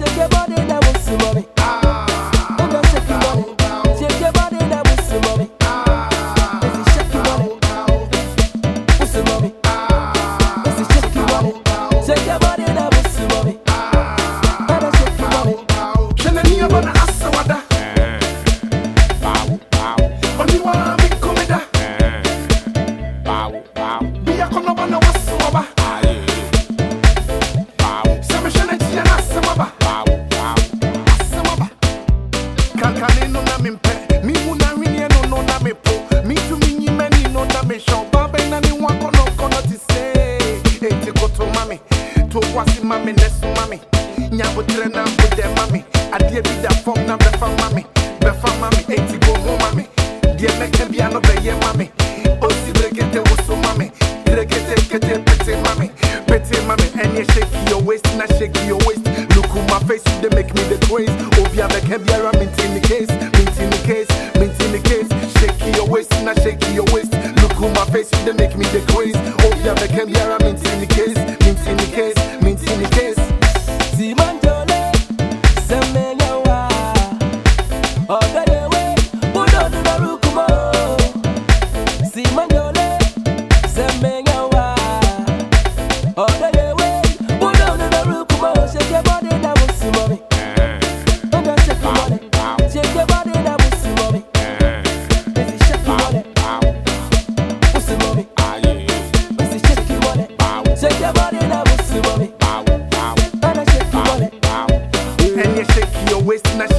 Take your body, that mommy. Oh, shake your body. Your body, that mommy. Shake your body. Mommy? Shake your body. Your body. me pe mi una rini no no na me po mi tu mi ni me ni no na me show baba na ni wa kono kono ti say. E ti mami to kwasi mami ne mami nya bo tre na bo de mami adie bi da form na be mami be mami e ti go mami die me ke bia no be mami o si brekete mami brekete kete pete mami pete mami and you shake your waist na shake your Obia be can be mint in the case, mint in the case, mint in the case. Shake your waist, na shake your waist. Look at my face, they make me the craze. Obia be can be a mint in the case, mint in the case, mint in the case. Simandole, semenyawa. Oh, Ogadewe, budodu barukumo. Simandole, semenyawa.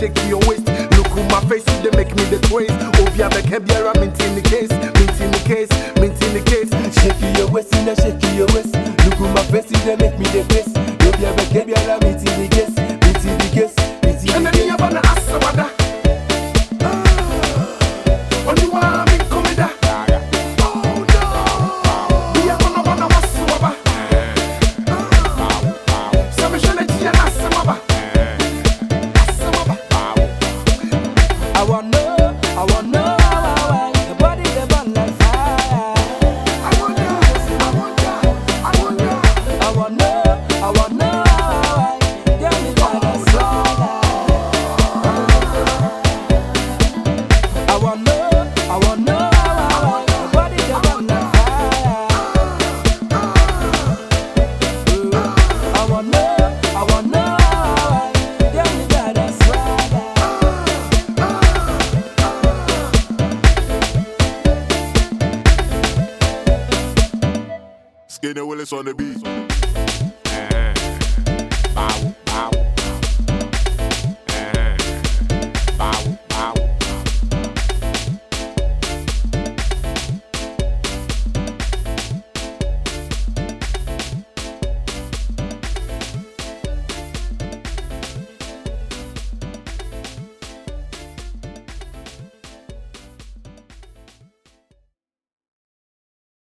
Shake your waist. Look at my face, they make me the craze. Obia be can be a mint in the case, mint in the case, mint in the case. Shake your waist, now shake your waist. Look at my face, they make me the a baby, oh, I'm a the guest, Skinny Willis on the beat.